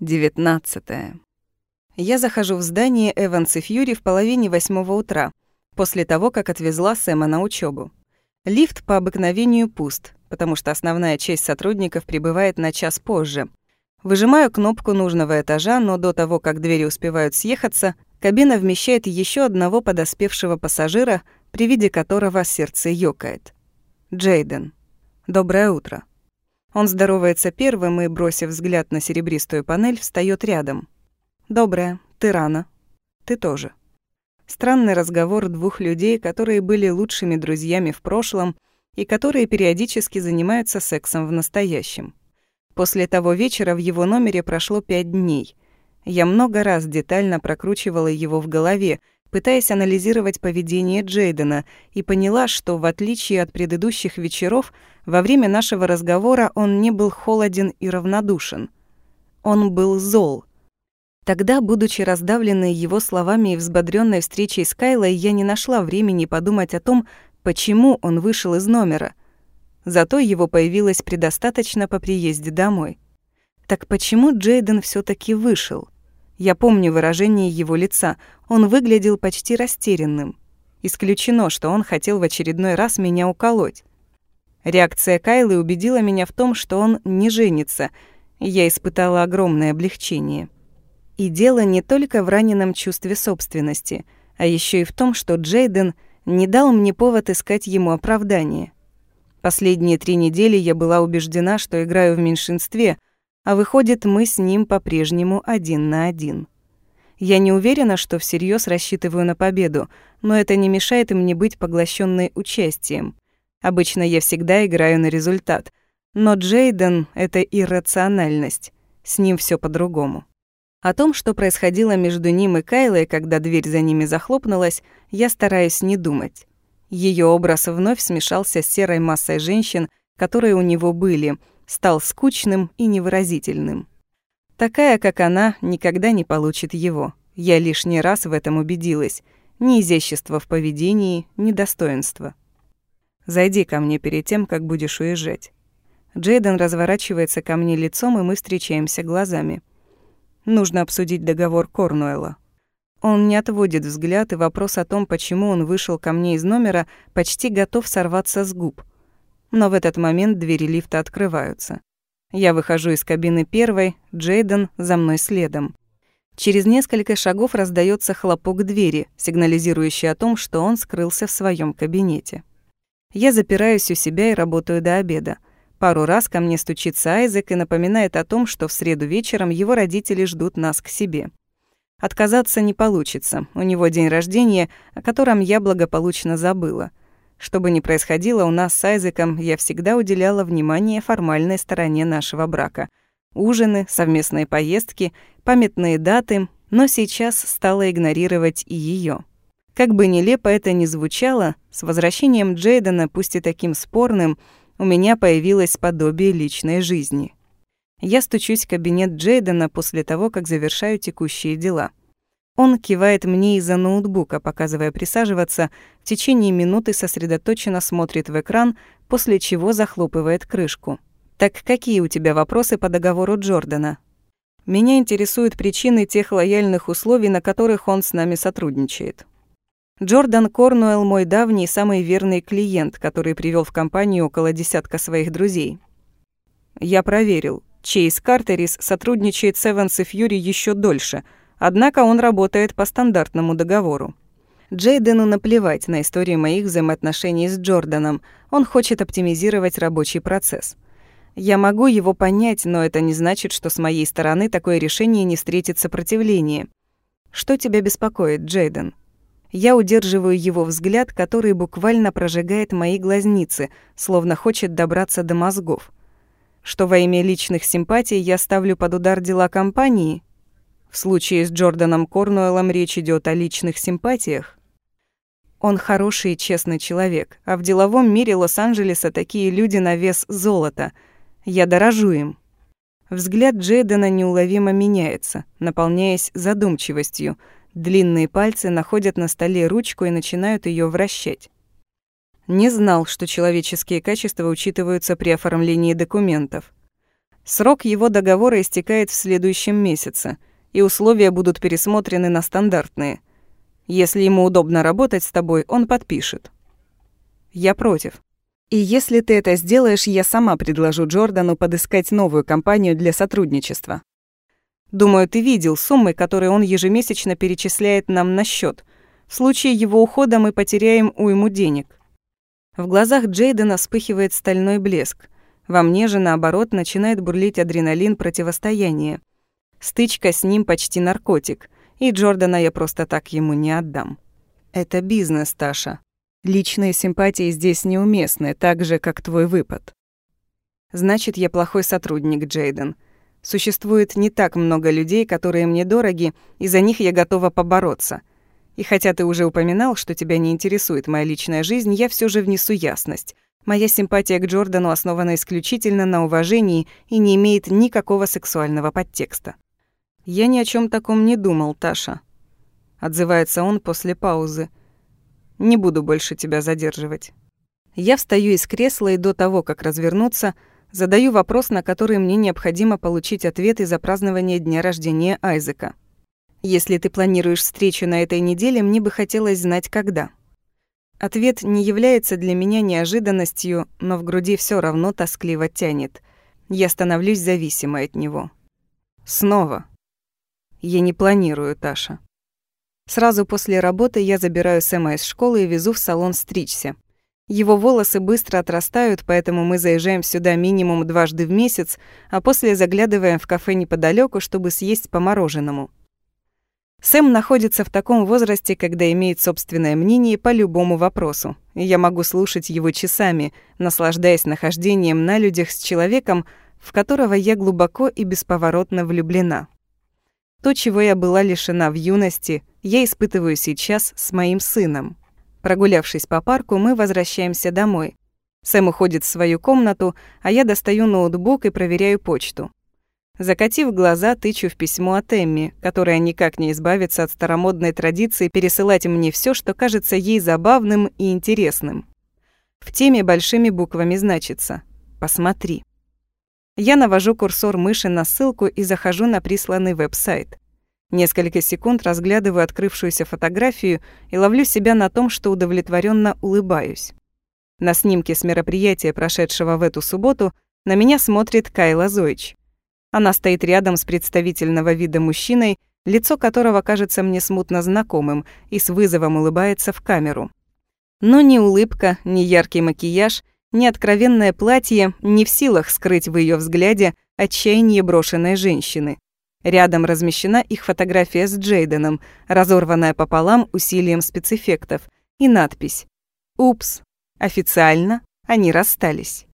19. Я захожу в здание Эванс и Фьюри в половине восьмого утра, после того, как отвезла Сэма на учебу. Лифт по обыкновению пуст, потому что основная часть сотрудников прибывает на час позже. Выжимаю кнопку нужного этажа, но до того, как двери успевают съехаться, кабина вмещает еще одного подоспевшего пассажира, при виде которого сердце ёкает. Джейден. Доброе утро. Он здоровается первым и, бросив взгляд на серебристую панель, встает рядом. «Доброе. Ты рано. Ты тоже». Странный разговор двух людей, которые были лучшими друзьями в прошлом и которые периодически занимаются сексом в настоящем. После того вечера в его номере прошло пять дней. Я много раз детально прокручивала его в голове, пытаясь анализировать поведение Джейдена, и поняла, что, в отличие от предыдущих вечеров, во время нашего разговора он не был холоден и равнодушен. Он был зол. Тогда, будучи раздавленной его словами и взбодрённой встречей с Кайлой, я не нашла времени подумать о том, почему он вышел из номера. Зато его появилось предостаточно по приезде домой. Так почему Джейден все таки вышел? Я помню выражение его лица. Он выглядел почти растерянным. Исключено, что он хотел в очередной раз меня уколоть. Реакция Кайлы убедила меня в том, что он не женится, я испытала огромное облегчение. И дело не только в раненом чувстве собственности, а еще и в том, что Джейден не дал мне повод искать ему оправдание. Последние три недели я была убеждена, что играю в меньшинстве — а выходит, мы с ним по-прежнему один на один. Я не уверена, что всерьез рассчитываю на победу, но это не мешает мне быть поглощенной участием. Обычно я всегда играю на результат, но Джейден — это иррациональность. С ним все по-другому. О том, что происходило между ним и Кайлой, когда дверь за ними захлопнулась, я стараюсь не думать. Ее образ вновь смешался с серой массой женщин, которые у него были — стал скучным и невыразительным. Такая, как она, никогда не получит его. Я лишний раз в этом убедилась. Ни изящества в поведении, ни достоинства. «Зайди ко мне перед тем, как будешь уезжать». Джейден разворачивается ко мне лицом, и мы встречаемся глазами. Нужно обсудить договор Корнуэлла. Он не отводит взгляд, и вопрос о том, почему он вышел ко мне из номера, почти готов сорваться с губ. Но в этот момент двери лифта открываются. Я выхожу из кабины первой, Джейден за мной следом. Через несколько шагов раздается хлопок двери, сигнализирующий о том, что он скрылся в своем кабинете. Я запираюсь у себя и работаю до обеда. Пару раз ко мне стучится Айзек и напоминает о том, что в среду вечером его родители ждут нас к себе. Отказаться не получится. У него день рождения, о котором я благополучно забыла. Что бы ни происходило у нас с Айзеком, я всегда уделяла внимание формальной стороне нашего брака. Ужины, совместные поездки, памятные даты, но сейчас стала игнорировать и ее. Как бы нелепо это ни звучало, с возвращением Джейдена, пусть и таким спорным, у меня появилось подобие личной жизни. Я стучусь в кабинет Джейдена после того, как завершаю текущие дела. Он кивает мне из-за ноутбука, показывая присаживаться, в течение минуты сосредоточенно смотрит в экран, после чего захлопывает крышку. «Так какие у тебя вопросы по договору Джордана?» «Меня интересуют причины тех лояльных условий, на которых он с нами сотрудничает». Джордан Корнуэлл мой давний самый верный клиент, который привел в компанию около десятка своих друзей. Я проверил. Чейз Картерис сотрудничает с Эванс и Фьюри еще дольше – Однако он работает по стандартному договору. Джейдену наплевать на историю моих взаимоотношений с Джорданом. Он хочет оптимизировать рабочий процесс. Я могу его понять, но это не значит, что с моей стороны такое решение не встретит сопротивления. Что тебя беспокоит, Джейден? Я удерживаю его взгляд, который буквально прожигает мои глазницы, словно хочет добраться до мозгов. Что во имя личных симпатий я ставлю под удар дела компании? В случае с Джорданом Корнуэллом речь идет о личных симпатиях. Он хороший и честный человек, а в деловом мире Лос-Анджелеса такие люди на вес золота. Я дорожу им. Взгляд Джейдена неуловимо меняется, наполняясь задумчивостью. Длинные пальцы находят на столе ручку и начинают ее вращать. Не знал, что человеческие качества учитываются при оформлении документов. Срок его договора истекает в следующем месяце, и условия будут пересмотрены на стандартные. Если ему удобно работать с тобой, он подпишет. Я против. И если ты это сделаешь, я сама предложу Джордану подыскать новую компанию для сотрудничества. Думаю, ты видел суммы, которые он ежемесячно перечисляет нам на счет. В случае его ухода мы потеряем уйму денег. В глазах Джейдена вспыхивает стальной блеск. Во мне же, наоборот, начинает бурлить адреналин противостояния. Стычка с ним почти наркотик, и Джордана я просто так ему не отдам. Это бизнес, Таша. Личные симпатии здесь неуместны, так же, как твой выпад. Значит, я плохой сотрудник, Джейден. Существует не так много людей, которые мне дороги, и за них я готова побороться. И хотя ты уже упоминал, что тебя не интересует моя личная жизнь, я все же внесу ясность. Моя симпатия к Джордану основана исключительно на уважении и не имеет никакого сексуального подтекста. Я ни о чем таком не думал, Таша. Отзывается он после паузы. Не буду больше тебя задерживать. Я встаю из кресла и до того, как развернуться, задаю вопрос, на который мне необходимо получить ответ из-за празднования дня рождения Айзека. Если ты планируешь встречу на этой неделе, мне бы хотелось знать, когда. Ответ не является для меня неожиданностью, но в груди все равно тоскливо тянет. Я становлюсь зависимой от него. Снова. Я не планирую, Таша. Сразу после работы я забираю Сэма из школы и везу в салон стричься. Его волосы быстро отрастают, поэтому мы заезжаем сюда минимум дважды в месяц, а после заглядываем в кафе неподалеку, чтобы съесть по мороженому. Сэм находится в таком возрасте, когда имеет собственное мнение по любому вопросу. Я могу слушать его часами, наслаждаясь нахождением на людях с человеком, в которого я глубоко и бесповоротно влюблена. То, чего я была лишена в юности, я испытываю сейчас с моим сыном. Прогулявшись по парку, мы возвращаемся домой. Сэм уходит в свою комнату, а я достаю ноутбук и проверяю почту. Закатив глаза, тычу в письмо от Эмми, которая никак не избавится от старомодной традиции пересылать мне все, что кажется ей забавным и интересным. В теме большими буквами значится «Посмотри». Я навожу курсор мыши на ссылку и захожу на присланный веб-сайт. Несколько секунд разглядываю открывшуюся фотографию и ловлю себя на том, что удовлетворенно улыбаюсь. На снимке с мероприятия, прошедшего в эту субботу, на меня смотрит Кайла Зойч. Она стоит рядом с представительного вида мужчиной, лицо которого кажется мне смутно знакомым, и с вызовом улыбается в камеру. Но ни улыбка, ни яркий макияж ни откровенное платье не в силах скрыть в ее взгляде отчаяние брошенной женщины. Рядом размещена их фотография с Джейденом, разорванная пополам усилием спецэффектов, и надпись «Упс, официально они расстались».